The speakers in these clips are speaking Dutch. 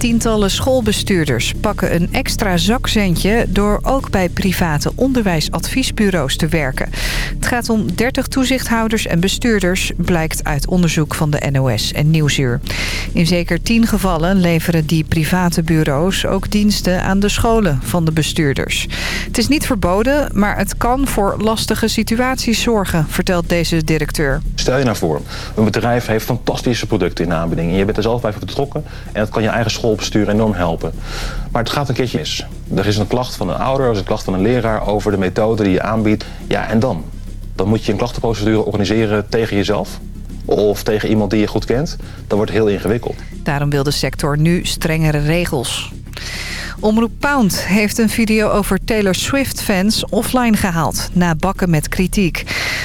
Tientallen schoolbestuurders pakken een extra zakcentje... door ook bij private onderwijsadviesbureaus te werken. Het gaat om 30 toezichthouders en bestuurders... blijkt uit onderzoek van de NOS en Nieuwsuur. In zeker 10 gevallen leveren die private bureaus... ook diensten aan de scholen van de bestuurders. Het is niet verboden, maar het kan voor lastige situaties zorgen... vertelt deze directeur. Stel je nou voor, een bedrijf heeft fantastische producten in aanbieding... en je bent er zelf bij betrokken en dat kan je eigen school schoolbestuur enorm helpen. Maar het gaat een keertje mis. Er is een klacht van een ouder, er is een klacht van een leraar over de methode die je aanbiedt. Ja, en dan? Dan moet je een klachtenprocedure organiseren tegen jezelf of tegen iemand die je goed kent. Dat wordt heel ingewikkeld. Daarom wil de sector nu strengere regels. Omroep Pound heeft een video over Taylor Swift-fans offline gehaald... na bakken met kritiek.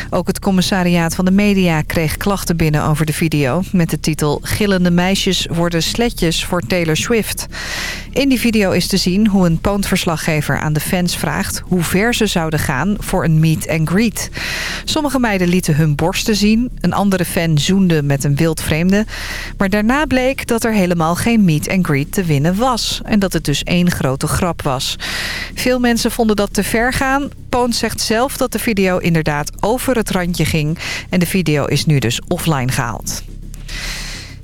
Ook het commissariaat van de media kreeg klachten binnen over de video... met de titel Gillende meisjes worden sletjes voor Taylor Swift. In die video is te zien hoe een Pound-verslaggever aan de fans vraagt... hoe ver ze zouden gaan voor een meet and greet. Sommige meiden lieten hun borsten zien. Een andere fan zoende met een wildvreemde. Maar daarna bleek dat er helemaal geen meet and greet te winnen was. En dat het dus één grote grap was. Veel mensen vonden dat te ver gaan. Poon zegt zelf dat de video inderdaad over het randje ging. En de video is nu dus offline gehaald.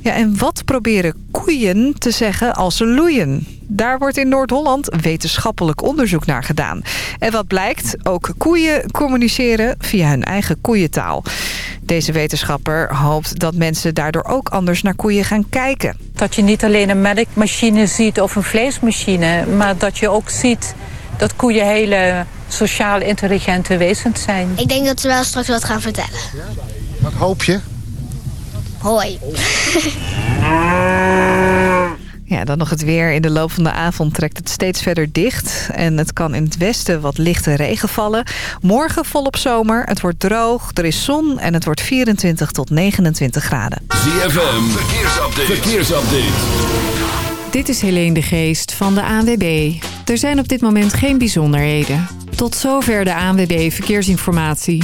Ja, en wat proberen koeien te zeggen als ze loeien? Daar wordt in Noord-Holland wetenschappelijk onderzoek naar gedaan. En wat blijkt? Ook koeien communiceren via hun eigen koeientaal. Deze wetenschapper hoopt dat mensen daardoor ook anders naar koeien gaan kijken. Dat je niet alleen een melkmachine ziet of een vleesmachine... maar dat je ook ziet dat koeien hele sociaal intelligente wezens zijn. Ik denk dat ze wel straks wat gaan vertellen. Wat hoop je? Hoi. Ja, dan nog het weer. In de loop van de avond trekt het steeds verder dicht. En het kan in het westen wat lichte regen vallen. Morgen volop zomer. Het wordt droog, er is zon en het wordt 24 tot 29 graden. ZFM, verkeersupdate. verkeersupdate. Dit is Helene de Geest van de ANWB. Er zijn op dit moment geen bijzonderheden. Tot zover de ANWB Verkeersinformatie.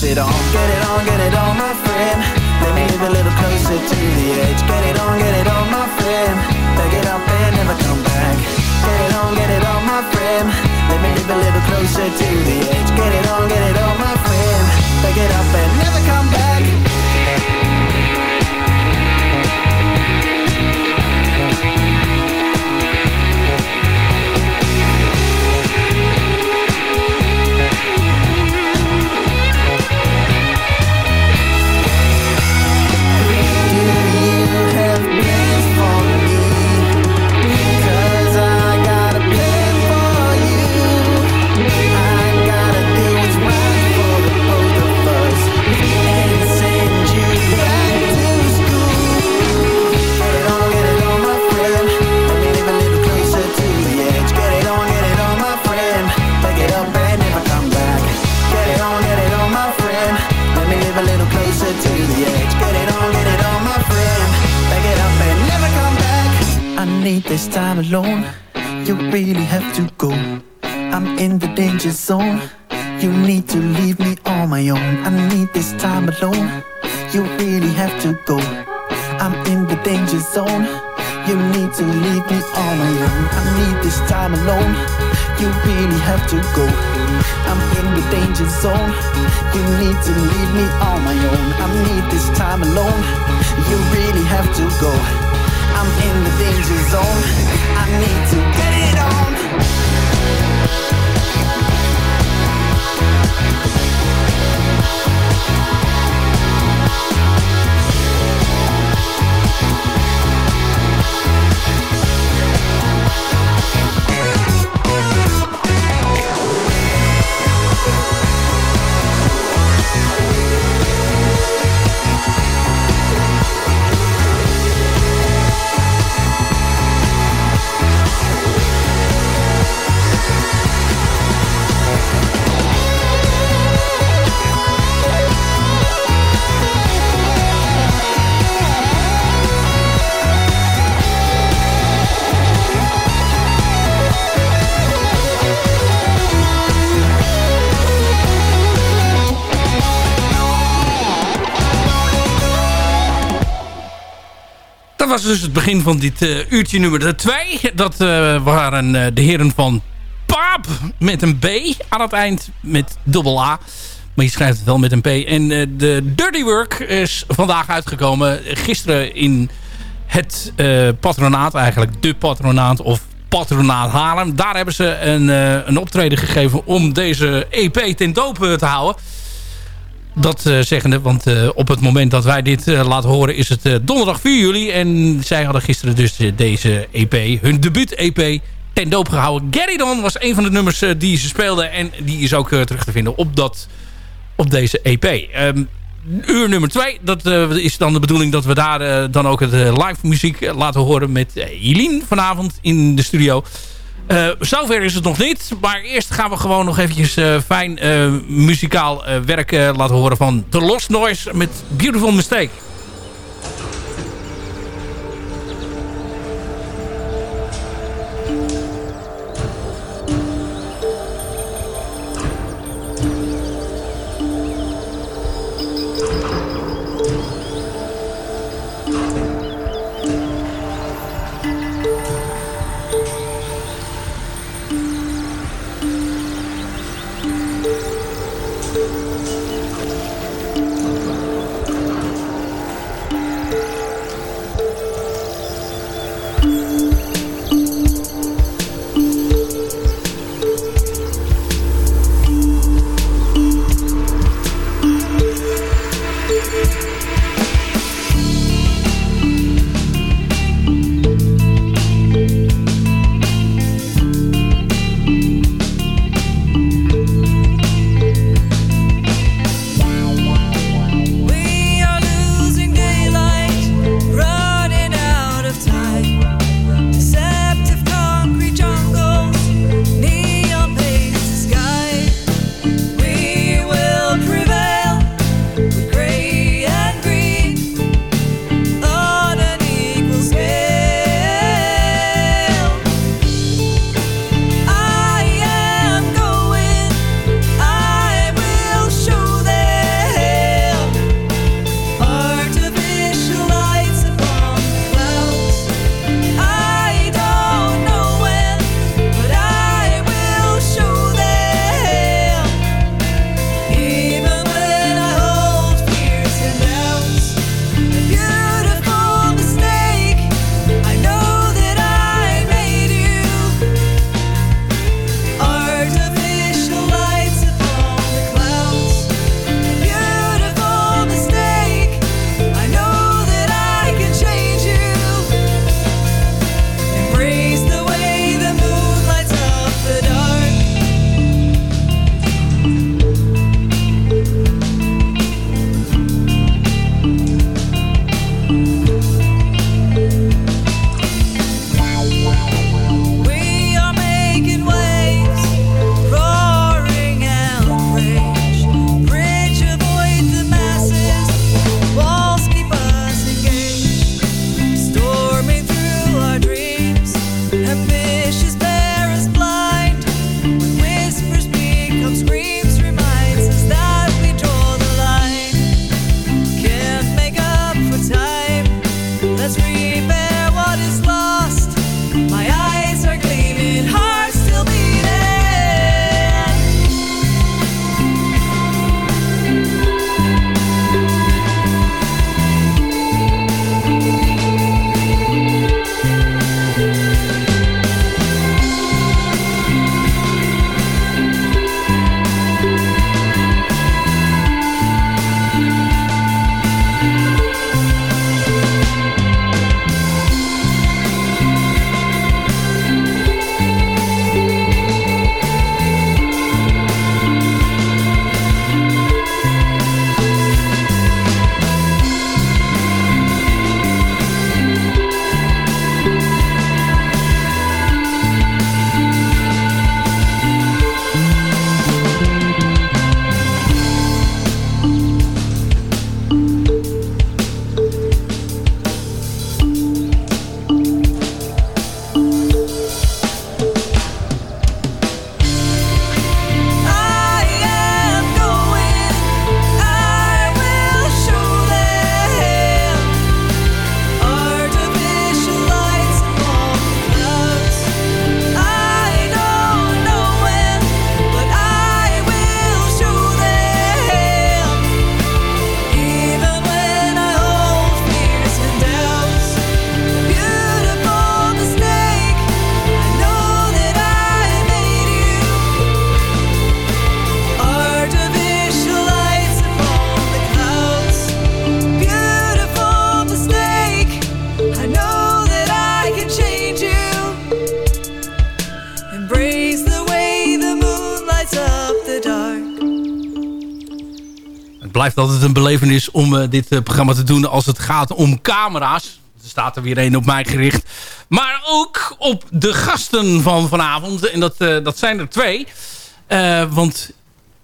Time it on. Get it on, get it on, my friend. Let me move a little closer to the edge. Get it on, get it on, my friend. Back it up and never come back. Get it on, get it on, my friend. Let me move a little closer to the edge. Get it on, get it on, my friend. Back it up and never come back. Need this time alone. You really have to go. I'm in the danger zone. You need to leave me on my own. I need this time alone. You really have to go. I'm in the danger zone. You need to leave me on my own. I need this time alone. You really have to go. I'm in the danger zone. You need to leave me on my own. I need this time alone. You really have to go. I'm in the danger zone. I need to get it Dat was dus het begin van dit eh, uurtje nummer 2. Dat eh, waren eh, de heren van Paap met een B aan het eind met dubbel A. Maar je schrijft het wel met een P. En de Dirty Work is vandaag uitgekomen. Gisteren in het patronaat eigenlijk. De patronaat of patronaat Haarlem. Daar hebben ze een, een optreden gegeven om deze EP ten doop te houden. Dat uh, zeggende, want uh, op het moment dat wij dit uh, laten horen is het donderdag 4 juli. En zij hadden gisteren dus deze EP, hun debuut-EP, ten doop gehouden. Get It On was een van de nummers die ze speelden. En die is ook terug te vinden op, dat, op deze EP. Um, uur nummer 2, dat is dan de bedoeling dat we daar dan ook het live muziek laten horen met Jelien vanavond in de studio. Uh, zover is het nog niet. Maar eerst gaan we gewoon nog eventjes uh, fijn uh, muzikaal werk laten horen van The Lost Noise met Beautiful Mistake. Belevenis om eh, dit eh, programma te doen als het gaat om camera's. Er staat er weer één op mij gericht. Maar ook op de gasten van vanavond. En dat, eh, dat zijn er twee. Want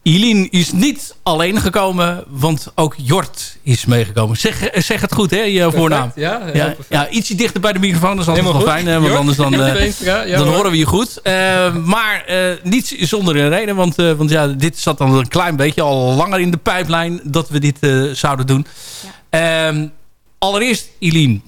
Eileen is niet alleen gekomen, want ook Jort is meegekomen. Zeg, zeg het goed, hè, je voornaam. Ja, ja, ietsje dichter bij de microfoon, dat is altijd wel fijn. hè, want Jort? anders dan, eh, Ja, dan horen we je goed. Eh, maar eh, niet zonder een reden, want, eh, want ja, dit zat dan een klein beetje al langer in de pijplijn dat we dit eh, zouden doen. Ehm, allereerst, Eileen,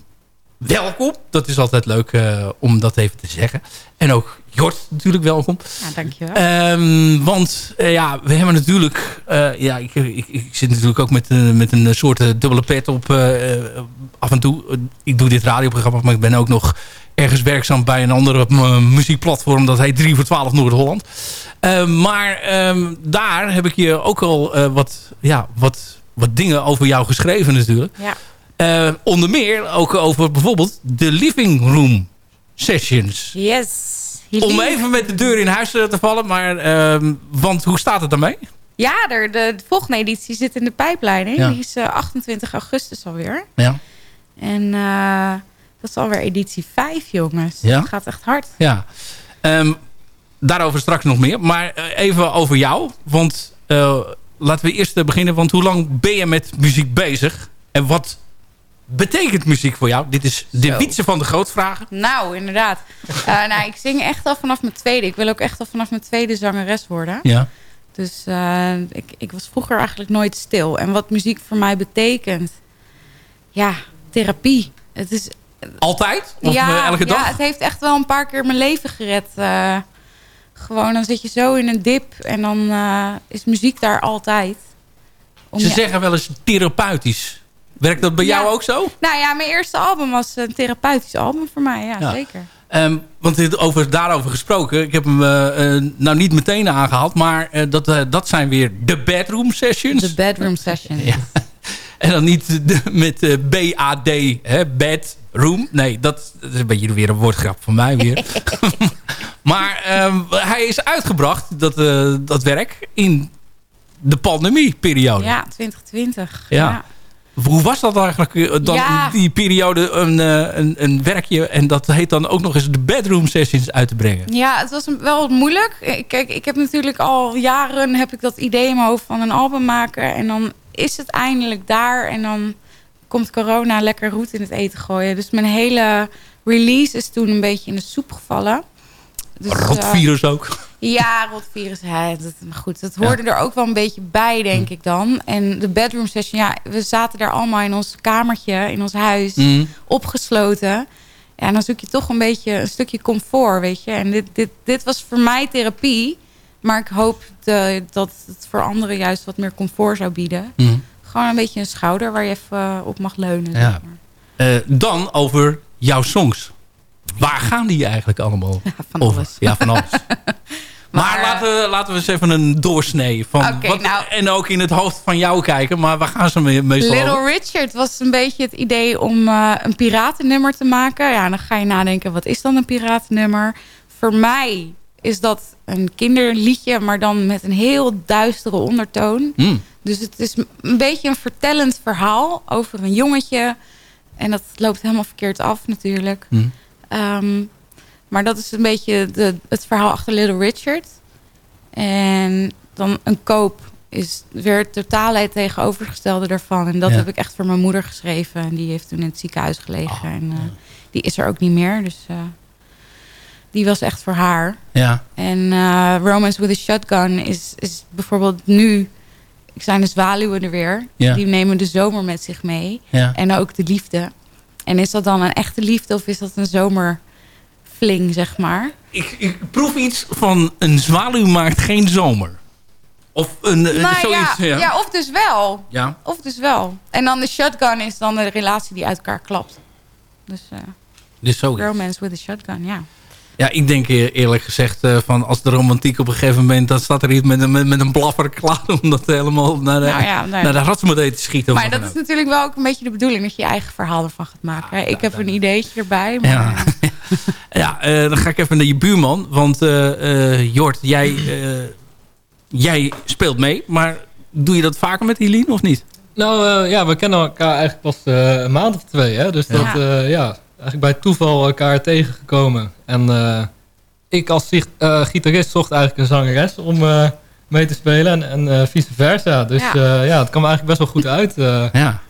welkom. Dat is altijd leuk eh, om dat even te zeggen. En ook Jort natuurlijk welkom. Ja, dankjewel. Ehm, want eh, ja, we hebben natuurlijk... eh, ja, ik, ik, ik zit natuurlijk ook met, eh, met een soort dubbele pet op af en toe. Ik doe dit radioprogramma, maar ik ben ook nog ergens werkzaam bij een andere muziekplatform. Dat heet 3 voor 12 Noord-Holland. Ehm, maar ehm, daar heb ik je ook al wat, ja, wat, wat dingen over jou geschreven natuurlijk. Ja. Onder meer ook over bijvoorbeeld de living room sessions. Yes. Om even met de deur in huis eh, te vallen. Maar, ehm, want hoe staat het daarmee? Ja, er, de, de volgende editie zit in de pijpleiding. Ja. Die is eh, 28 augustus alweer. Ja. En eh, dat is alweer editie 5, jongens. Ja? Het gaat echt hard. Ja. Ehm, daarover straks nog meer. Maar eh, even over jou. Want eh, laten we eerst eh, beginnen. Want hoe lang ben je met muziek bezig? En wat betekent muziek voor jou? Dit is de Zo. wietse van de grootvragen. Nou, inderdaad. Eh, nou, ik zing echt al vanaf mijn tweede. Ik wil ook echt al vanaf mijn tweede zangeres worden. Ja. Dus eh, ik, ik was vroeger eigenlijk nooit stil. En wat muziek voor mij betekent... Ja, therapie. Het is Altijd? Of ja, eh, elke dag? Ja, het heeft echt wel een paar keer mijn leven gered. eh. gewoon, dan zit je zo in een dip en dan eh, is muziek daar altijd. Om Ze je- zeggen wel eens therapeutisch. Werkt dat bij Ja. jou ook zo? Nou ja, mijn eerste album was een therapeutisch album voor mij. Ja, Ja. zeker. Ehm, want dit over, daarover gesproken. Ik heb hem eh, eh, nou niet meteen aangehaald. Maar eh, dat, dat zijn weer de bedroom sessions. De bedroom session. Ja. En dan niet de, met B-A-D, hè, bedroom. Nee, dat, dat is een beetje weer een woordgrap van mij weer. maar ehm, hij is uitgebracht, dat, dat werk, in de pandemieperiode. Ja, 2020. Ja. Hoe was dat eigenlijk eh, dan Ja. die periode een, eh, een, een werkje en dat heet dan ook nog eens de bedroom sessions uit te brengen? Ja, het was wel moeilijk. Ik- Kijk, ik heb natuurlijk al jaren heb ik dat idee in mijn hoofd van een album maken. En dan is het eindelijk daar. En dan komt corona lekker roet in het eten gooien. Dus mijn hele release is toen een beetje in de soep gevallen. Dus, eh, Rotvirus ook. Ja, rotvirus. Ja, dat, maar goed, dat hoorde er ook wel een beetje bij, denk ik dan. En de bedroom session, ja, we zaten daar allemaal in ons kamertje, in ons huis, Mm. opgesloten. Ja, en dan zoek je toch een beetje een stukje comfort, weet je. En dit, dit, dit was voor mij therapie. Maar ik hoop de- dat het voor anderen juist wat meer comfort zou bieden. Mm. Gewoon een beetje een schouder waar je even eh, op mag leunen. zeg Ja. maar. Eh, dan over jouw songs. Waar gaan die eigenlijk allemaal van over? alles. Ja, van alles. maar Maar, eh, laten, we, laten we eens even een doorsnee van wat, nou. en ook in het hoofd van jou kijken. Maar waar gaan ze mee, meestal over? Little Richard was een beetje het idee om eh, een piratennummer te maken. Ja, dan ga je nadenken, wat is dan een piratennummer? Voor mij is dat een kinderliedje, maar dan met een heel duistere ondertoon. Hmm. Dus het is een beetje een vertellend verhaal over een jongetje. En dat loopt helemaal verkeerd af natuurlijk. Ehm, maar dat is een beetje de, het verhaal achter Little Richard. En dan een koop is weer het totale tegenovergestelde daarvan. En dat Ja. heb ik echt voor mijn moeder geschreven. En die heeft toen in het ziekenhuis gelegen. en eh, die is er ook niet meer. Dus eh, die was echt voor haar. Ja. En eh, Romance with a Shotgun is, is bijvoorbeeld nu... Ik zijn de zwaluwen er weer. Ja. Die nemen de zomer met zich mee. Ja. En ook de liefde. En is dat dan een echte liefde of is dat een zomerfling, zeg maar? Ik, ik proef iets van een zwaluw maakt geen zomer. Of een, een- Nou zoiets. ja, Ja. ja, of dus wel. Ja. Of dus wel. En dan de shotgun is dan de relatie die uit elkaar klapt. Dus eh, Dus zoiets. romance with a shotgun, ja. Ja, ik denk eh, eerlijk gezegd eh, van als de romantiek op een gegeven moment... dan staat er iets met, een- met, met een blaffer klaar om dat helemaal naar de, Nou ja, naar de ratsmodee te schieten. Maar dat is natuurlijk wel ook een beetje de bedoeling... dat je je eigen verhaal ervan gaat maken. ik heb een ideetje erbij. Maar, Ja, ja eh, dan ga ik even naar je buurman. Want eh, eh, Jort, jij, eh, jij speelt mee. Maar Doe je dat vaker met Helene of niet? Nou uh, ja, we kennen elkaar eigenlijk pas uh, een maand of twee. Hè? Dus dat, ja. Uh, ja, eigenlijk bij toeval elkaar tegengekomen. En ik als gitarist zocht eigenlijk een zangeres om mee te spelen. En, en vice versa. Dus ja. ja, het kwam eigenlijk best wel goed uit. ja.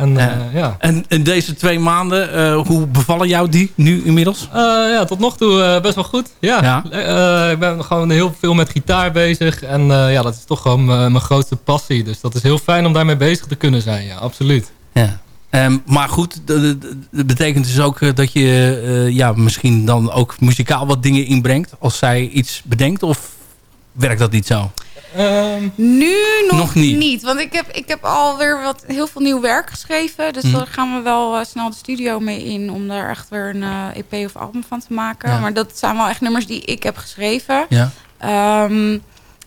En, ja. en, en, deze twee maanden, hoe bevallen jou die nu inmiddels? ja, tot nog toe best wel goed. Ja. ik ben gewoon heel veel met gitaar bezig. En ja, dat is toch gewoon mijn grootste passie. Dus dat is heel fijn om daarmee bezig te kunnen zijn. Ja, absoluut. Ja. Um, maar goed, dat betekent dus ook dat je uh, ja, misschien dan ook muzikaal wat dingen inbrengt. Als zij iets bedenkt of werkt dat niet zo? Um, nu nog, nog niet. niet. Want ik heb, ik heb alweer wat, heel veel nieuw werk geschreven. Dus mm. daar gaan we wel uh, snel de studio mee in. Om daar echt weer een uh, EP of album van te maken. Ja. Maar dat zijn wel echt nummers die ik heb geschreven. Ja. Um,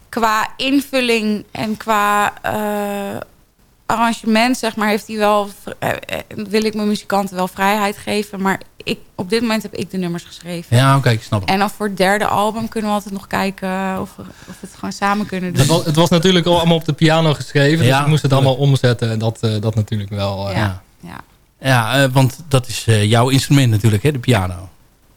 qua invulling en qua arrangement, zeg maar, heeft hij wel, wil ik mijn muzikanten wel vrijheid geven. Maar ik, op dit moment heb ik de nummers geschreven. Ja, oké, ik snap het. En dan voor het derde album kunnen we altijd nog kijken of we, of we het gewoon samen kunnen doen. Het was, het was natuurlijk allemaal op de piano geschreven, ja, dus ik moest het allemaal omzetten. En dat, uh, dat natuurlijk wel. Uh, ja, ja. ja uh, want dat is jouw instrument natuurlijk, hè, de piano.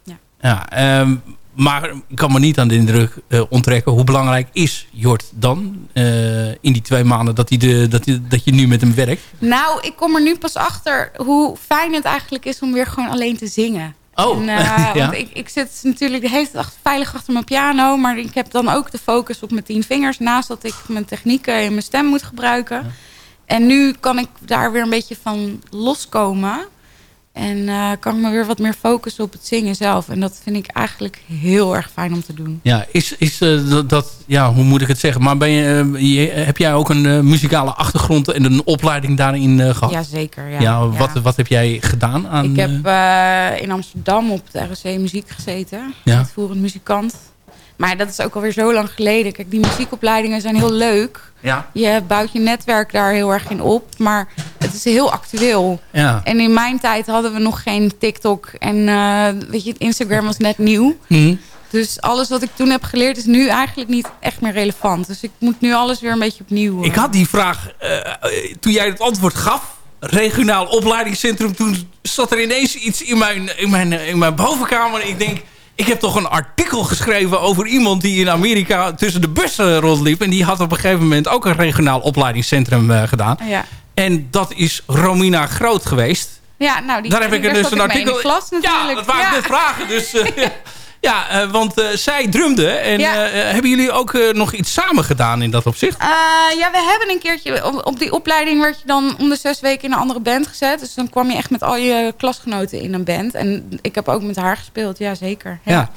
Ja. ja um, maar ik kan me niet aan de indruk uh, onttrekken. Hoe belangrijk is Jort dan uh, in die twee maanden dat, hij de, dat, hij, dat je nu met hem werkt? Nou, ik kom er nu pas achter hoe fijn het eigenlijk is om weer gewoon alleen te zingen. Oh, en, ja. want ik, ik zit natuurlijk de hele dag veilig achter mijn piano. Maar ik heb dan ook de focus op mijn tien vingers. Naast dat ik mijn technieken en mijn stem moet gebruiken. Ja. En nu kan ik daar weer een beetje van loskomen. En uh, kan ik me weer wat meer focussen op het zingen zelf. En dat vind ik eigenlijk heel erg fijn om te doen. Ja, is, is uh, dat, dat, ja, hoe moet ik het zeggen? Maar ben je, je heb jij ook een muzikale achtergrond en een opleiding daarin gehad? Jazeker, ja. ja, wat, ja. wat heb jij gedaan? Aan, ik heb in Amsterdam op de RSC Muziek gezeten. Ja. Uitvoerend muzikant. Maar dat is ook alweer zo lang geleden. Kijk, die muziekopleidingen zijn heel leuk. Ja. Je bouwt je netwerk daar heel erg in op. Maar het is heel actueel. Ja. En in mijn tijd hadden we nog geen TikTok. En uh, weet je, Instagram was net nieuw. Mm. Dus alles wat ik toen heb geleerd is nu eigenlijk niet echt meer relevant. Dus ik moet nu alles weer een beetje opnieuw... Ik had die vraag, uh, toen jij het antwoord gaf... Regionaal opleidingscentrum, toen zat er ineens iets in mijn, in mijn, in mijn bovenkamer. Ik denk ik heb toch een artikel geschreven over iemand die in Amerika tussen de bussen rondliep. En die had op een gegeven moment ook een regionaal opleidingscentrum uh, gedaan. Ja. En dat is Romina Groot geweest. Ja, nou, die Daar heb ik dus een artikel. In klas, ja, dat ik net vragen. Dus uh, ja, uh, want uh, zij drumde. En ja. uh, hebben jullie ook nog iets samen gedaan in dat opzicht? ja, we hebben een keertje... Op, op, die opleiding werd je dan om de zes weken in een andere band gezet. Dus dan kwam je echt met al je klasgenoten in een band. En ik heb ook met haar gespeeld, ja zeker. Ja. ja.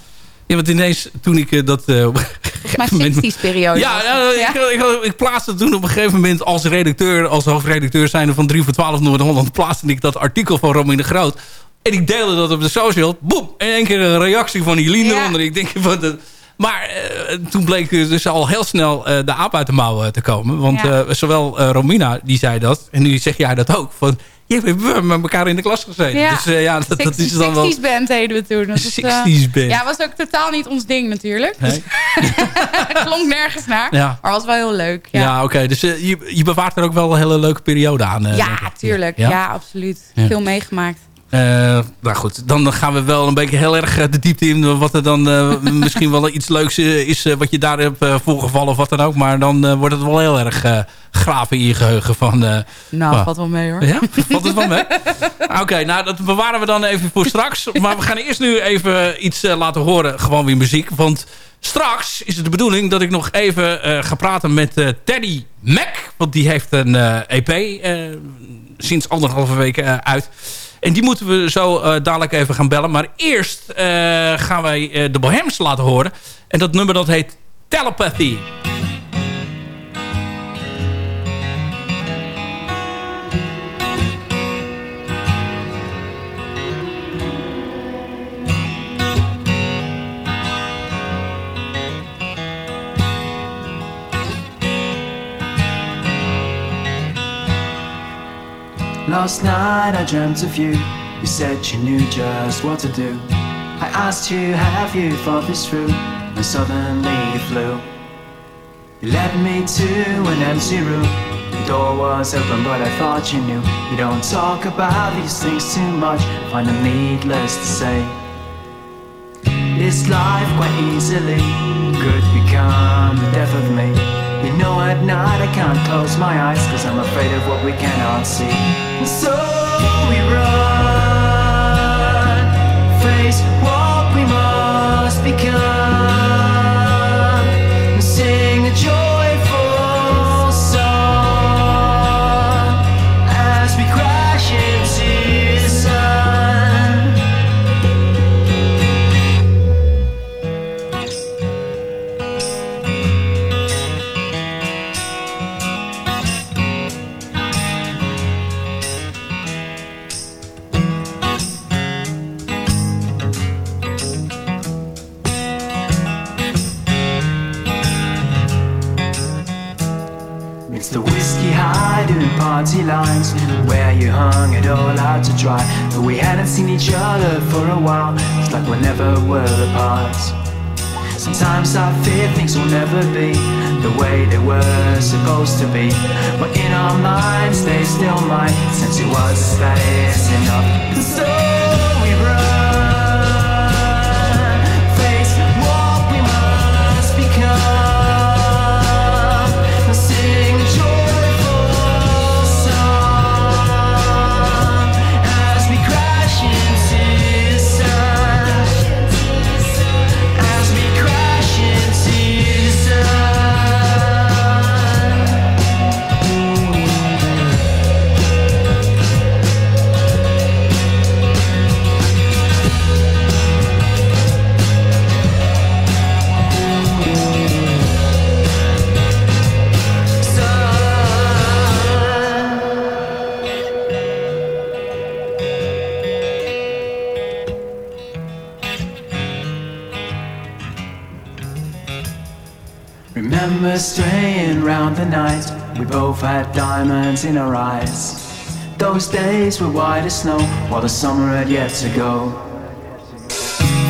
Ja, want ineens toen ik dat... Mijn 60s periode. Ja, ja, ja? Ik, ik, ik, plaatste toen op een gegeven moment als redacteur... als hoofdredacteur zijnde van 3 voor 12 Noord-Holland... plaatste ik dat artikel van Romine Groot... En ik deelde dat op de social. Boem! In één keer een reactie van Jelien ja. eronder. Ik denk van... Maar uh, toen bleek dus al heel snel uh, de aap uit de mouw uh, te komen. Want ja. zowel Romina, die zei dat. En nu zeg jij dat ook. Van, je hebt met elkaar in de klas gezeten. Ja. Dus ja, dat, dat is dan wel... 60s band deden we toen. Dat 60s band. Ja, was ook totaal niet ons ding natuurlijk. Nee. Dus klonk nergens naar. Ja. Maar was wel heel leuk. Ja, ja oké. Okay. Dus je, je bewaart er ook wel een hele leuke periode aan. ja, tuurlijk. Ja, absoluut. Veel meegemaakt. Uh, nou goed, dan gaan we wel een beetje heel erg de diepte in. Wat er dan uh, misschien wel iets leuks is uh, wat je daar hebt voorgevallen of wat dan ook. Maar dan wordt het wel heel erg graven in je geheugen. Van, nou, valt wel mee hoor. Ja, valt het wel mee? Oké, okay, nou dat bewaren we dan even voor straks. Maar we gaan eerst nu even iets laten horen. Gewoon weer muziek. Want straks is het de bedoeling dat ik nog even ga praten met Teddy Mac. Want die heeft een EP sinds anderhalve week uit. En die moeten we zo uh, dadelijk even gaan bellen. Maar eerst uh, gaan wij uh, de Bohems laten horen. En dat nummer dat heet Telepathy. Last night I dreamt of you. You said you knew just what to do. I asked you, have you thought this through? And suddenly you flew. You led me to an empty room. The door was open, but I thought you knew. We don't talk about these things too much, find them needless to say. This life quite easily could become the death of me. You know, at night I can't close my eyes, cause I'm afraid of what we cannot see become. Hung it all out to dry. But we hadn't seen each other for a while. It's like we never were apart. Sometimes I fear things will never be The way they were supposed to be. But in our minds they still might. Since it was that is enough. So both had diamonds in our eyes. Those days were white as snow While the summer had yet to go.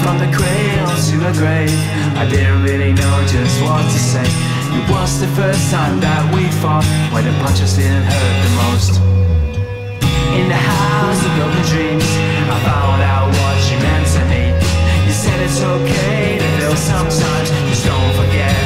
From the cradle to the grave I didn't really know just what to say. It was the first time that we fought Where the punches didn't hurt the most. In the house of broken dreams I found out what she meant to me. You said it's okay to feel sometimes Just don't forget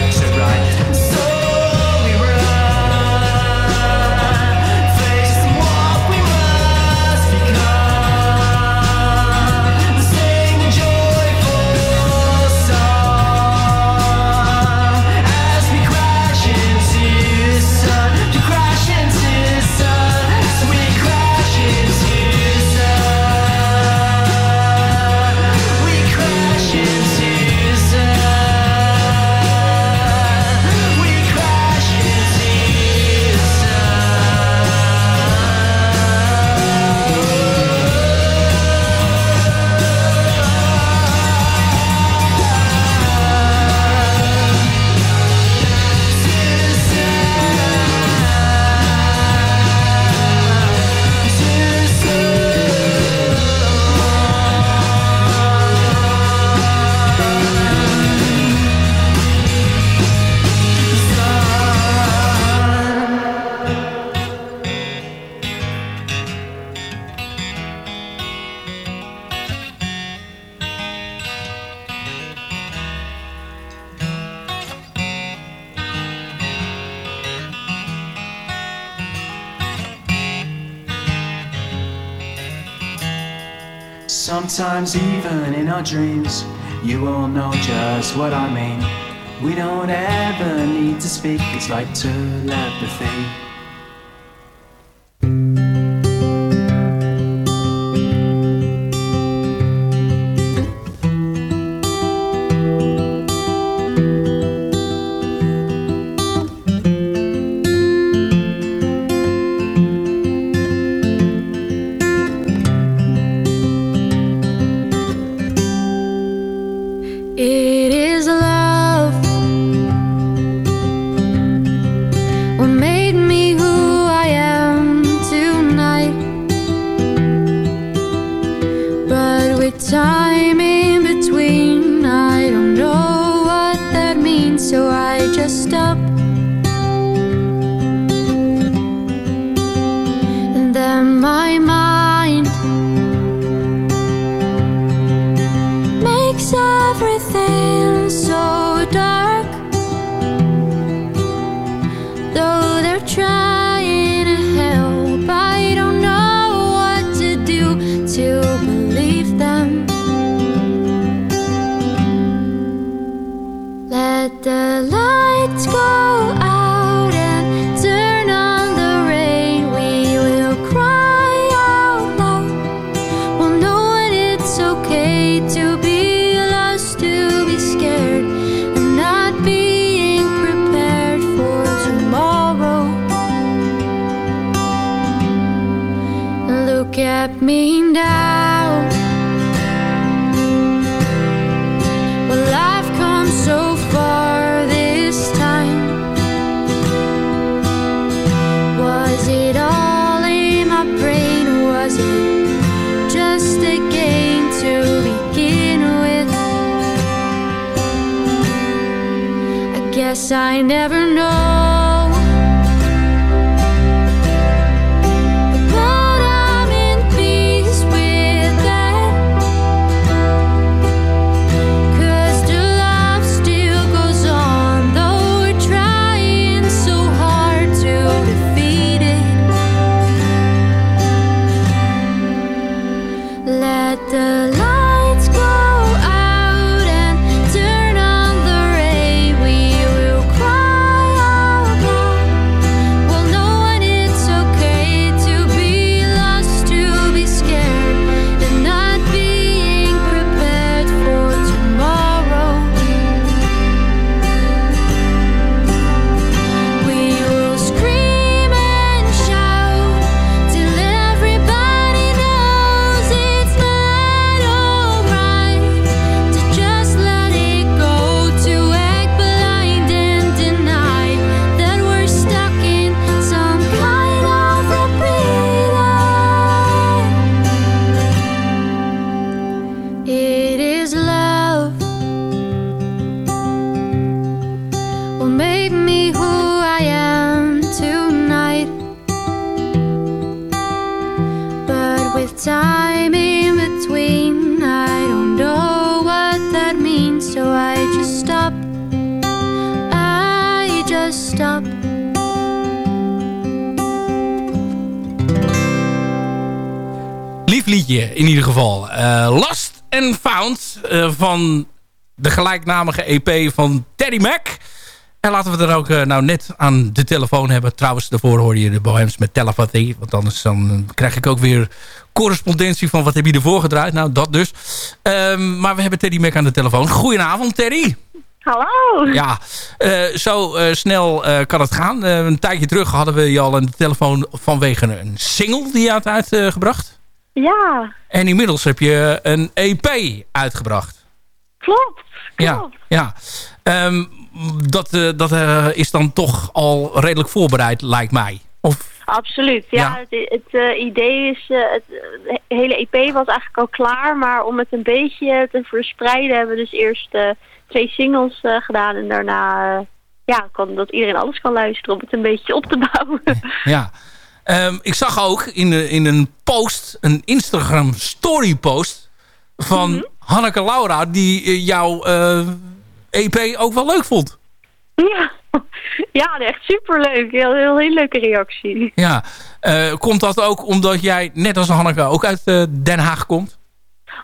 Sometimes even in our dreams. You will know just what I mean. We don't ever need to speak It's like telepathy Let the lights go I guess I never in ieder geval. Eh, Last and Found eh, van de gelijknamige EP van Teddy Mac. En laten we er ook eh, nou net aan de telefoon hebben. Trouwens, daarvoor hoorde je de Bohems met Telepathy. Want anders dan krijg ik ook weer correspondentie van wat heb je ervoor gedraaid. Nou, dat dus. Ehm, maar we hebben Teddy Mac aan de telefoon. Goedenavond, Teddy. Hallo. Ja, eh, zo eh, snel eh, kan het gaan. Eh, een tijdje terug hadden we je al aan de telefoon vanwege een single die je had uitgebracht. Ja, En inmiddels heb je een EP uitgebracht. klopt. Ja, ja. Ehm, dat dat dat eh, is dan toch al redelijk voorbereid, lijkt mij. Of, Absoluut. Ja, Ja. het, het eh, idee is, eh, het, de hele EP was eigenlijk al klaar, maar om het een beetje te verspreiden hebben we dus eerst eh, twee singles eh, gedaan en daarna eh, ja, kan, dat iedereen alles kan luisteren om het een beetje op te bouwen. ja. Ehm, ik zag ook in, de- in een post, een Instagram story post van Mhm. Hanneke Laura, die eh, jouw eh, EP ook wel leuk vond. ja. ja, echt superleuk. Heel, heel, heel leuke reactie. Ja. Eh, komt dat ook omdat jij, net als Hanneke, ook uit Den Haag komt?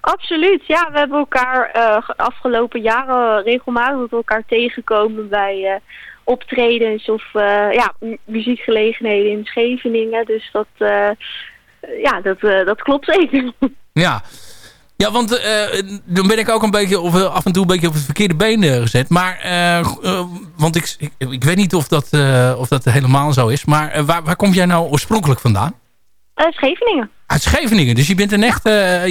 Absoluut, ja. We hebben elkaar ge- afgelopen jaren regelmatig elkaar tegengekomen bij optredens of eh, ja, mu- muziekgelegenheden in Scheveningen. Dus dat, eh, ja, dat, eh, dat klopt zeker. Ja. Ja, want dan ben ik ook een beetje of, af en toe een beetje op het verkeerde been gezet. Maar, want ik, ik, ik weet niet of dat, of dat helemaal zo is. Maar waar, waar kom jij nou oorspronkelijk vandaan? Eh, Scheveningen. Uit Scheveningen. Dus je bent, een echt,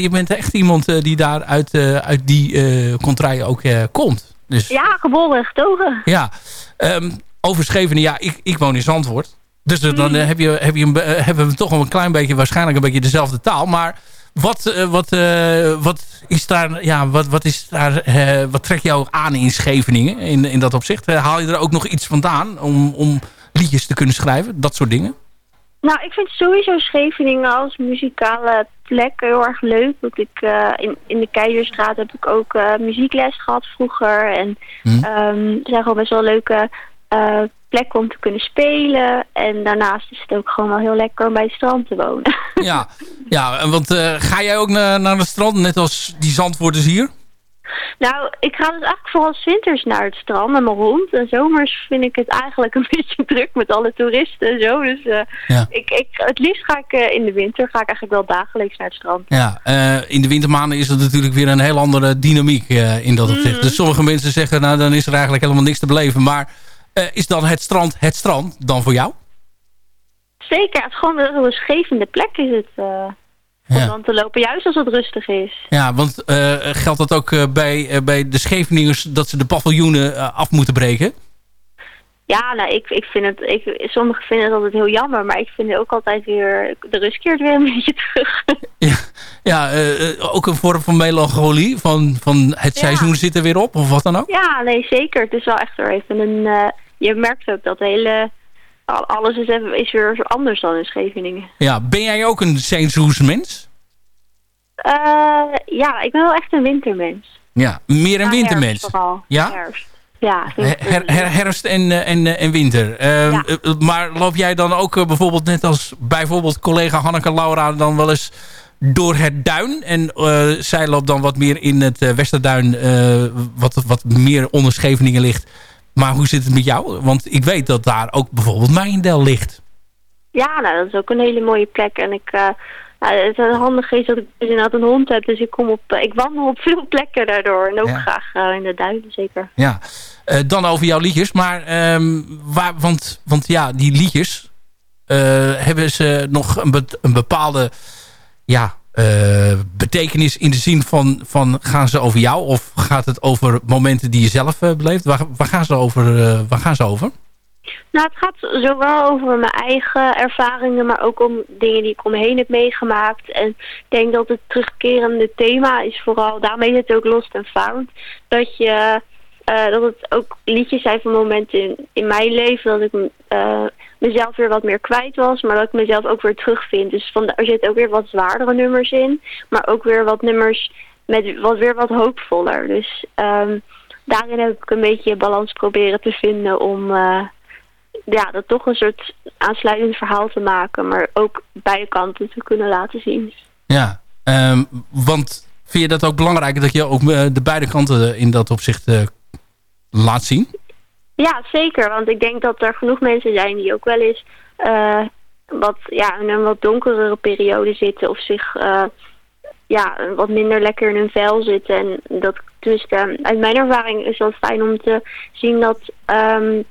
je bent echt iemand die daar uit, uit die contraien ook komt. Dus Ja, geboren en getogen. ja. Ehm, over Scheveningen, ja, ik, ik woon in Zandvoort. Dus dan Mm. eh, heb je, heb je een, eh, hebben we toch een klein beetje, waarschijnlijk een beetje dezelfde taal. Maar wat, eh, wat, wat is daar, ja, wat, wat is daar, eh, wat trekt jou aan in Scheveningen in, in dat opzicht? Haal je er ook nog iets vandaan om, om liedjes te kunnen schrijven? Dat soort dingen? Nou, ik vind sowieso Scheveningen als muzikale plek heel erg leuk. Want ik, eh, in, in de Keizerstraat heb ik ook eh, muziekles gehad vroeger. En Hm. ehm, er zijn gewoon best wel leuke eh, plekken om te kunnen spelen. En daarnaast is het ook gewoon wel heel lekker om bij het strand te wonen. Ja, ja want ga jij ook naar, naar het strand, net als die zandwoorders hier? Nou, ik ga dus eigenlijk vooral winters naar het strand met mijn hond. En zomers vind ik het eigenlijk een beetje druk met alle toeristen en zo. Dus eh, ik, ik, het liefst ga ik eh, in de winter ga ik eigenlijk wel dagelijks naar het strand. Ja, eh, in de wintermaanden is het natuurlijk weer een heel andere dynamiek in dat opzicht. Mhm. Dus sommige mensen zeggen, nou dan is er eigenlijk helemaal niks te beleven. Maar is dan het strand het strand dan voor jou? Zeker, het is gewoon een rustgevende plek is het. Om Ja. dan te lopen, juist als het rustig is. Ja, want eh, geldt dat ook eh, bij, eh, bij de Scheveningers dat ze de paviljoenen af moeten breken? Ja, nou, ik, ik vind het, ik, sommigen vinden het altijd heel jammer, maar ik vind het ook altijd weer, de rust keert weer een beetje terug. Ja, eh, ook een vorm van melancholie, van, van het Ja. seizoen zit er weer op, of wat dan ook? ja, nee, zeker. Het is wel echt weer even een, je merkt ook dat hele, alles is, even, is weer anders dan in Scheveningen. Ja, ben jij ook een seizoensmens? mens? Eh, ja, ik ben wel echt een wintermens. Ja, meer een Ja, wintermens. vooral. Ja? Herfst. Ja, Her- her- her- herfst en, eh, en, eh, en winter. Ehm, Ja. eh, maar loop jij dan ook bijvoorbeeld net als bijvoorbeeld collega Hanneke Laura dan wel eens door het duin? En eh, zij loopt dan wat meer in het Westerduin, eh, wat, wat meer onder Scheveningen ligt. Maar hoe zit het met jou? Want ik weet dat daar ook bijvoorbeeld Mijndel ligt. Ja, nou, dat is ook een hele mooie plek. En ik, eh, nou, het is handig is dat ik dus inderdaad een hond heb. Dus ik, kom op, eh, ik wandel op veel plekken daardoor. En ook Ja. graag eh, in de duinen, zeker. Ja, dan over jouw liedjes. Maar, ehm, waar, want, want ja, die liedjes... hebben ze nog een, be- een bepaalde ja, betekenis in de zin van, van... gaan ze over jou of gaat het over momenten die je zelf eh, beleeft? Waar, waar, gaan ze over, eh, waar gaan ze over? Nou, het gaat zowel over mijn eigen ervaringen, maar ook om dingen die ik om me heen heb meegemaakt. En ik denk dat het terugkerende thema is vooral, daarmee is het ook Lost and Found, dat je... eh, dat het ook liedjes zijn van momenten in, in mijn leven dat ik eh, mezelf weer wat meer kwijt was, maar dat ik mezelf ook weer terugvind. Dus van, er zitten ook weer wat zwaardere nummers in, maar ook weer wat nummers met wat, weer wat hoopvoller. Dus ehm, daarin heb ik een beetje balans proberen te vinden om eh, ja, dat toch een soort aansluitend verhaal te maken, maar ook beide kanten te kunnen laten zien. Ja, ehm, want vind je dat ook belangrijk dat je ook eh, de beide kanten in dat opzicht eh, laat zien? Ja, zeker. Want ik denk dat er genoeg mensen zijn die ook wel eens eh, wat, ja, in een wat donkerere periode zitten of zich eh, ja, wat minder lekker in hun vel zitten. En dat, dus eh, uit mijn ervaring is het fijn om te zien dat ehm,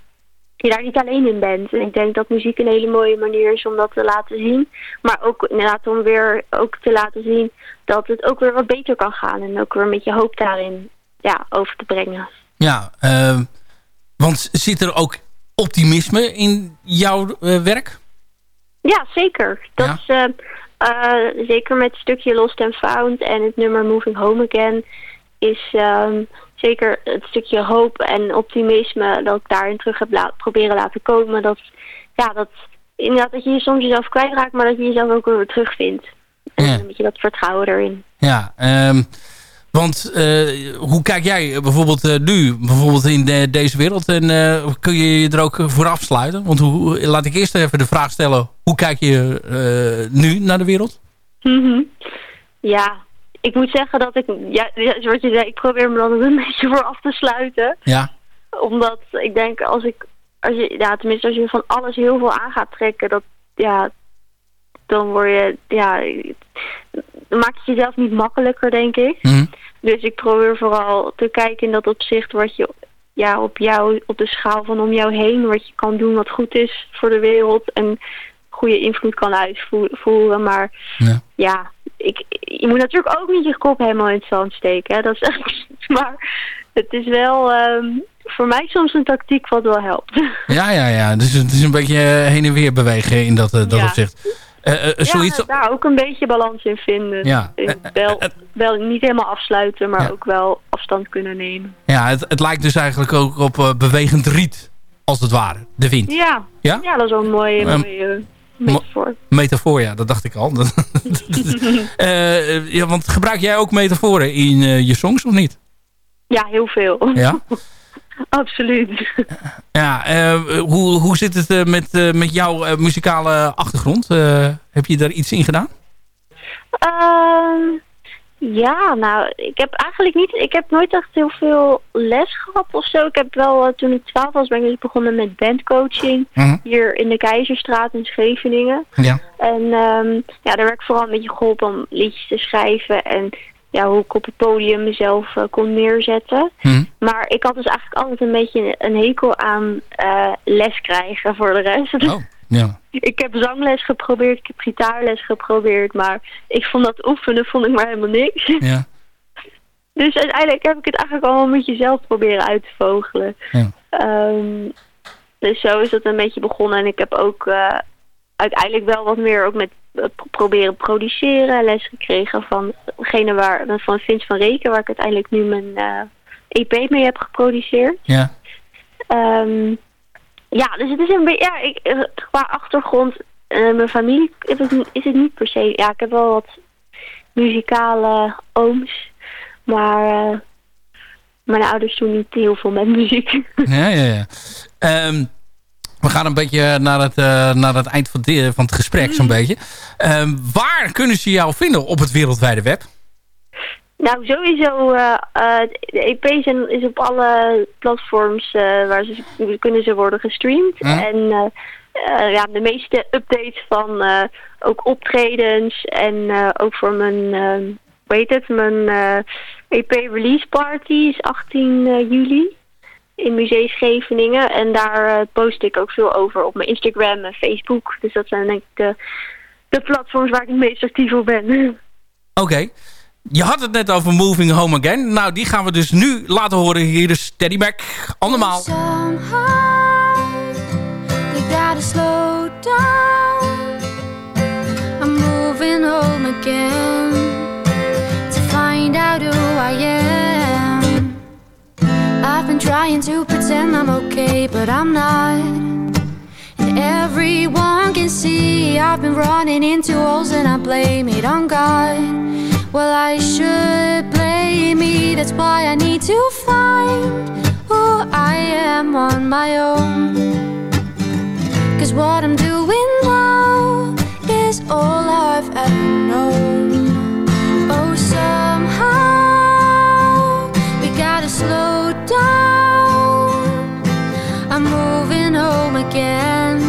je daar niet alleen in bent. En ik denk dat muziek een hele mooie manier is om dat te laten zien. Maar ook inderdaad om weer ook te laten zien dat het ook weer wat beter kan gaan. En ook weer een beetje hoop daarin ja, over te brengen. Ja, ehm, want zit er ook optimisme in jouw eh, werk? Ja, zeker. Dat Ja? is eh, eh, zeker met het stukje Lost and Found en het nummer Moving Home Again is ehm, zeker het stukje hoop en optimisme dat ik daarin terug heb la proberen laten komen. Dat, ja, dat, inderdaad, dat je je soms jezelf kwijtraakt, maar dat je jezelf ook weer terugvindt. En Ja. een beetje dat vertrouwen erin. Ja, ehm, want eh, hoe kijk jij bijvoorbeeld eh, nu bijvoorbeeld in de- deze wereld? En eh, kun je je er ook voor afsluiten? Want hoe, laat ik eerst even de vraag stellen. Hoe kijk je eh, nu naar de wereld? Mhm. Ja, ik moet zeggen dat ik, ja, zoals je zei, ik probeer me dan een beetje voor af te sluiten. Ja. Omdat ik denk, als ik, als je, ja, tenminste als je van alles heel veel aan gaat trekken, dat, ja, dan word je, ja, dan maakt het jezelf niet makkelijker, denk ik. Mhm. Dus ik probeer vooral te kijken in dat opzicht wat je, ja, op jou, op de schaal van om jou heen, wat je kan doen wat goed is voor de wereld en goede invloed kan uitvoeren. Maar Ja. ja, ik, je moet natuurlijk ook niet je kop helemaal in het zand steken. Hè? Dat is echt, maar het is wel ehm, voor mij soms een tactiek wat wel helpt. Ja, ja, ja. Dus het is een beetje heen en weer bewegen in dat, eh, dat Ja. opzicht. Eh, eh, zoiets, Ja, daar ook een beetje balans in vinden. Ja. Dus wel, wel niet helemaal afsluiten, maar ook wel afstand kunnen nemen. ja, het, het lijkt dus eigenlijk ook op eh, bewegend riet, als het ware. De wind. Ja, Ja? ja? dat is wel een mooie, Ehm, mooie Metafoor. Metafoor, ja, dat dacht ik al. Eh, ja, want gebruik jij ook metaforen in eh, je songs of niet? Ja, heel veel. Ja? Absoluut. Ja, eh, hoe, hoe zit het eh, met, eh, met jouw muzikale achtergrond? Heb je daar iets in gedaan? Ehm, ja, nou, ik heb eigenlijk niet... Ik heb nooit echt heel veel les gehad of zo. Ik heb wel, toen ik 12 was, ben ik dus begonnen met bandcoaching. Mhm. Hier in de Keizerstraat in Scheveningen. Ja. En ehm, ja, daar werd ik vooral een beetje geholpen om liedjes te schrijven. En ja, hoe ik op het podium mezelf eh, kon neerzetten. Mhm. Maar ik had dus eigenlijk altijd een beetje een hekel aan eh, les krijgen voor de rest. Oh, ja. Ik heb zangles geprobeerd, ik heb gitaarles geprobeerd, maar ik vond dat oefenen vond ik maar helemaal niks. Ja. Dus uiteindelijk heb ik het eigenlijk allemaal met jezelf proberen uit te vogelen. Ja. Ehm, dus zo is dat een beetje begonnen. En ik heb ook eh, uiteindelijk wel wat meer ook met proberen produceren. Les gekregen van degene waar, van Vince van Reken, waar ik uiteindelijk nu mijn eh, EP mee heb geproduceerd. Ja. Ehm, ja, dus het is een beetje, ja, ik, eh, qua achtergrond, eh, mijn familie is het, niet- is het niet per se, ja, ik heb wel wat muzikale ooms, maar eh, mijn ouders doen niet heel veel met muziek. Ja, ja, ja. Ehm, we gaan een beetje naar het, eh, naar het eind van, dit- van het gesprek, zo'n beetje. Ehm, waar kunnen ze jou vinden op het wereldwijde web? Nou, sowieso, eh, eh, de EP zijn, is op alle platforms eh, waar ze kunnen ze worden gestreamd. Hm. En eh, eh, ja, de meeste updates van eh, ook optredens en eh, ook voor mijn, eh hoe heet het, mijn eh, EP release party is 18 eh, juli in Museum Scheveningen. En daar eh, post ik ook veel over op mijn Instagram en Facebook. Dus dat zijn denk ik de, de platforms waar ik het meest actief op ben. Oké. Je had het net over Moving Home Again. Nou, die gaan we dus nu laten horen. Hier is Teddy Mac. Allemaal. Slow down. I'm moving home again to find out who I am. I've been trying to pretend I'm okay, but I'm not. And everyone can see I've been running into walls and I blame it on God. Well, I should blame me, that's why I need to find who I am on my own. Cause what I'm doing now is all I've ever known. Oh, somehow we gotta slow again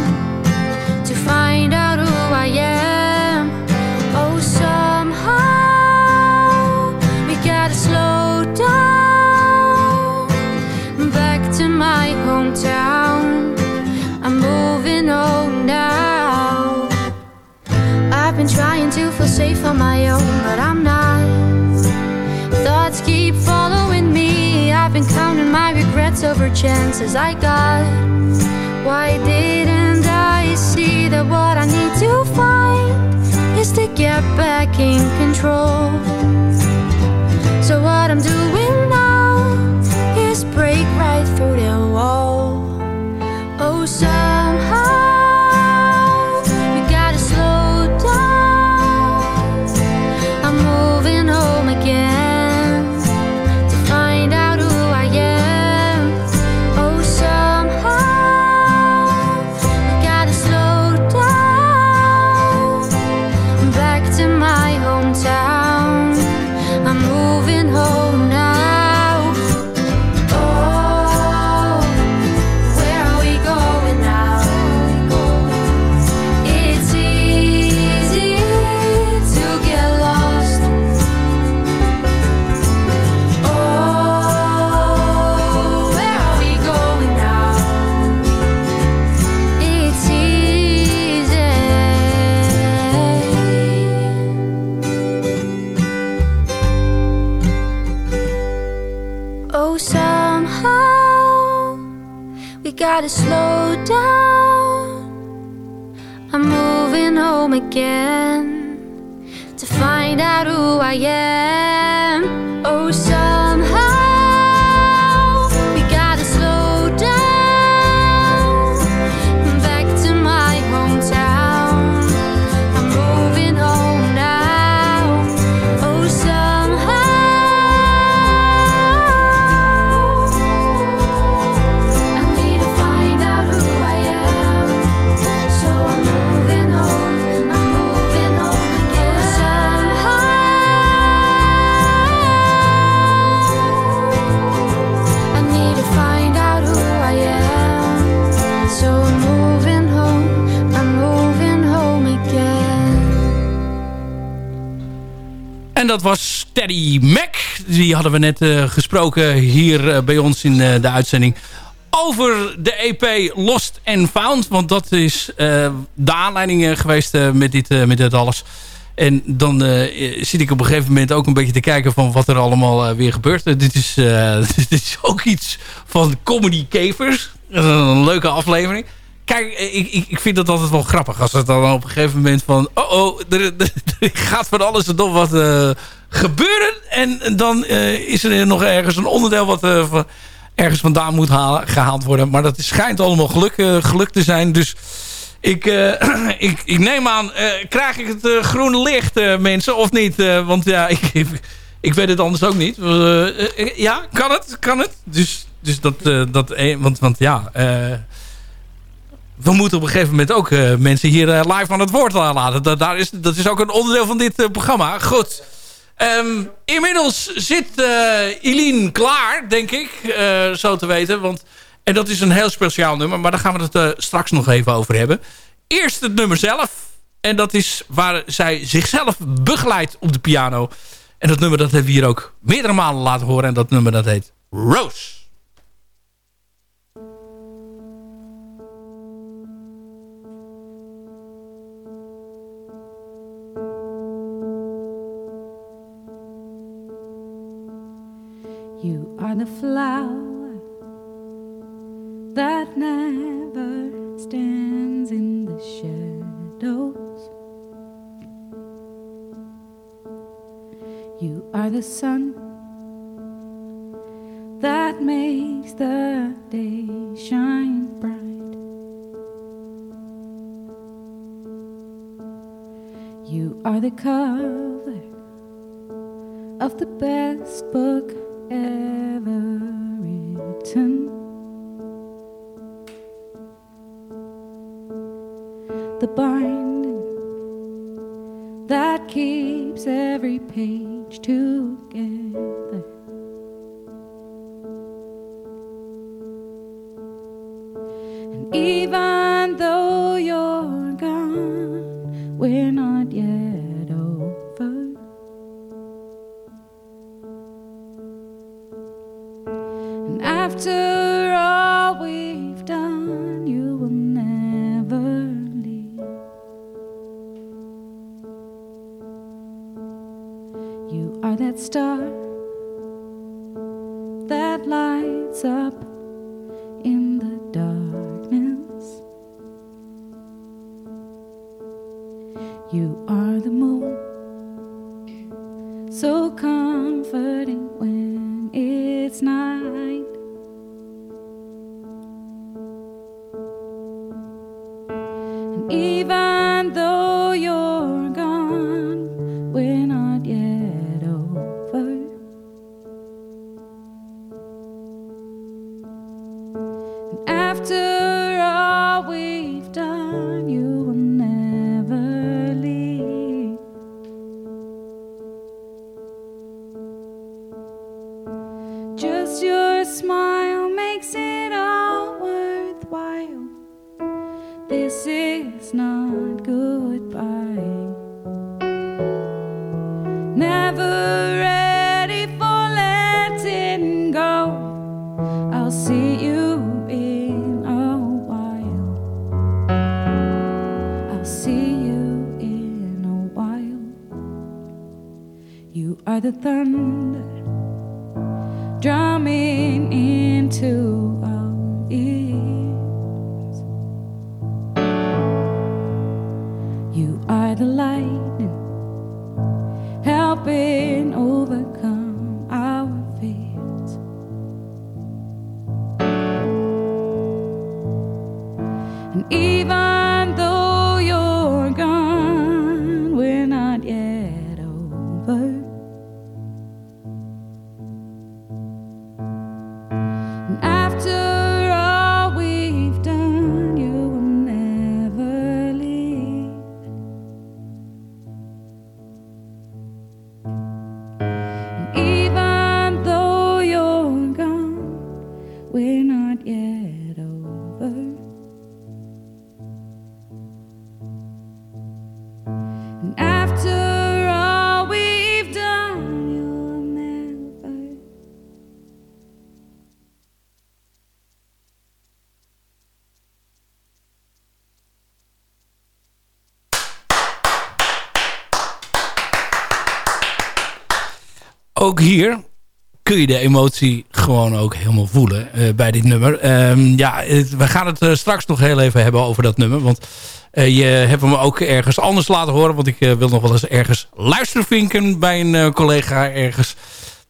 to find out who I am. Oh, somehow we gotta slow down back to my hometown. I'm moving home now. I've been trying to feel safe on my own, but I'm not. Thoughts keep following me. I've been counting my regrets over chances I got. Why didn't I see that what I need to find is to get back in control? So what I'm doing again to find out who I am. Dat was Teddy Mac. Die hadden we net eh, gesproken hier eh, bij ons in eh, de uitzending. Over de EP Lost and Found. Want dat is de aanleiding geweest met, dit, met dit alles. En dan zit ik op een gegeven moment ook een beetje te kijken van wat er allemaal weer gebeurt. Dit, is, dit is ook iets van Comedy Kevers. Een leuke aflevering. Kijk, eh, ik, ik, vind dat altijd wel grappig. Als het dan op een gegeven moment van... Oh, oh, er, gaat van alles en nog wat eh, gebeuren. En dan eh, is er nog ergens een onderdeel wat ergens vandaan moet halen, gehaald worden. Maar dat schijnt allemaal geluk, geluk te zijn. Dus ik, ik, ik neem aan, krijg ik het groene licht, mensen, of niet? Want ja, ik, ik, weet het anders ook niet. Ja, kan het? Kan het? Dus, dus dat... dat want, want ja... we moeten op een gegeven moment ook eh, mensen hier eh, live aan het woord laten. Dat, daar is, dat is ook een onderdeel van dit eh, programma. Goed. Ehm, inmiddels zit Eline klaar, denk ik. zo te weten. Want, en dat is een heel speciaal nummer. Maar daar gaan we het straks nog even over hebben. Eerst het nummer zelf. En dat is waar zij zichzelf begeleidt op de piano. En dat nummer dat hebben we hier ook meerdere malen laten horen. En dat nummer dat heet Rose. Are the flower that never stands in the shadows. You are the sun that makes the day shine bright. You are the cover of the best book ever written. This is not goodbye. Never ready for letting go. I'll see you in a while. I'll see you in a while. You are the thunder ook hier kun je de emotie gewoon ook helemaal voelen eh, bij dit nummer. Ehm, ja, we gaan het eh, straks nog heel even hebben over dat nummer. Want eh, je hebt hem ook ergens anders laten horen. Want ik wil nog wel eens ergens luistervinken bij een collega ergens.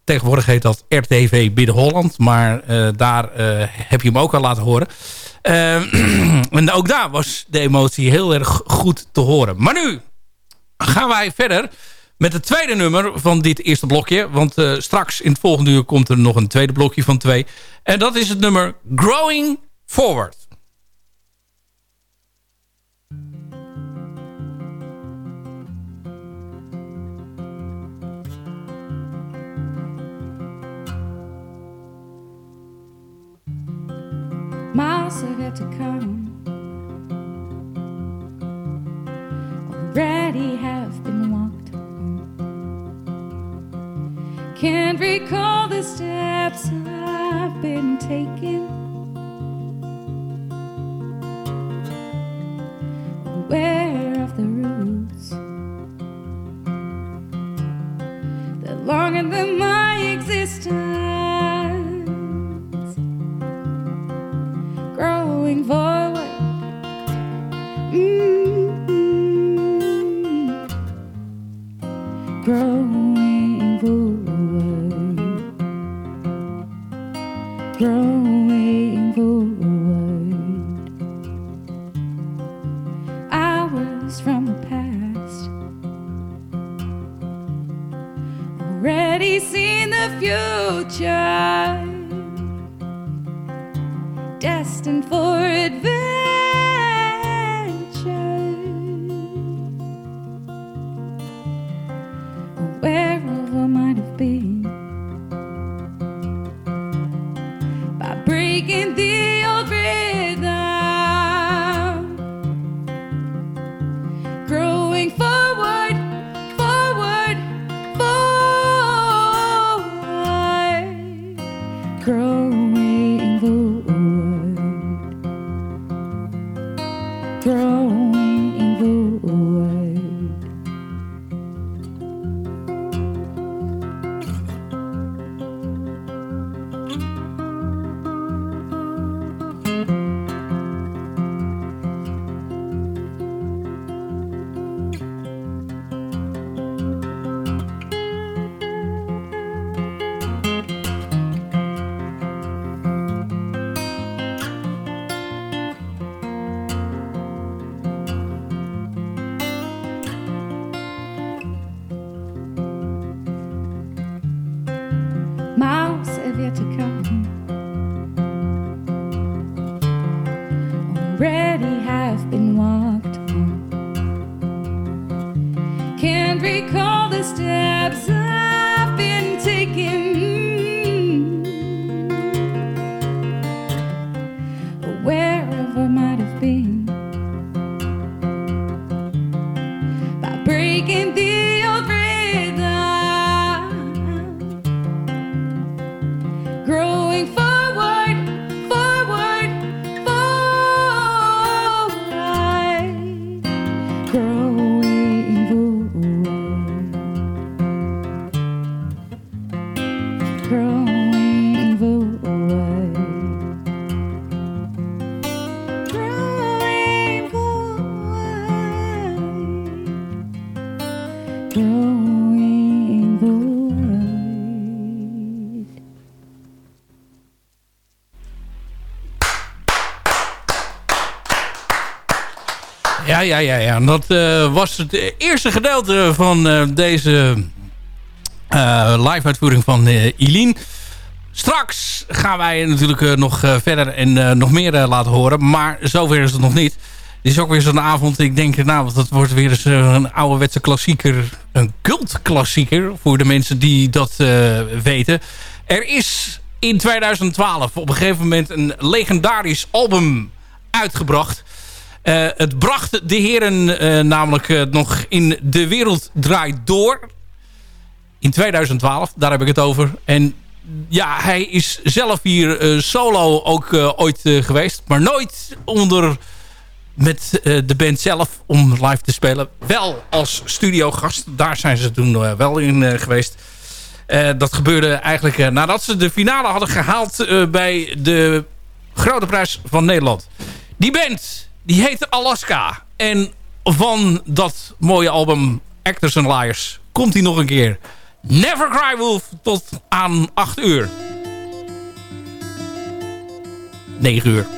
Tegenwoordig heet dat RTV Bidden Holland. Maar daar heb je hem ook al laten horen. Ehm, en ook daar was de emotie heel erg goed te horen. Maar nu gaan wij verder met het tweede nummer van dit eerste blokje. Want eh, straks in het volgende uur komt er nog een tweede blokje van twee. En dat is het nummer Growing Forward. To come. Already have been Can't recall the steps I've been taking. Aware of the roots that longer than my existence growing forward. Mm-hmm. Growing forward. Growing forward. Hours from the past. Already seen the future destined for adventure. Ja, ja, ja, Dat eh, was het eerste gedeelte van eh, deze eh, live-uitvoering van Eileen. Straks gaan wij natuurlijk nog verder en nog meer laten horen. Maar zover is het nog niet. Het is ook weer zo'n avond. Ik denk, nou, dat wordt weer eens een ouderwetse klassieker. Een cultklassieker voor de mensen die dat weten. Er is in 2012 op een gegeven moment een legendarisch album uitgebracht. Eh, het bracht de heren eh, namelijk eh, nog in De Wereld Draait Door. In 2012, daar heb ik het over. En ja, hij is zelf hier solo ook ooit geweest. Maar nooit onder met de band zelf om live te spelen. Wel als studiogast. Daar zijn ze toen wel in geweest. dat gebeurde eigenlijk nadat ze de finale hadden gehaald bij de Grote Prijs van Nederland. Die band die heet Alaska. En van dat mooie album Actors and Liars komt hij nog een keer. Never Cry Wolf tot aan 8 uur. 9 uur.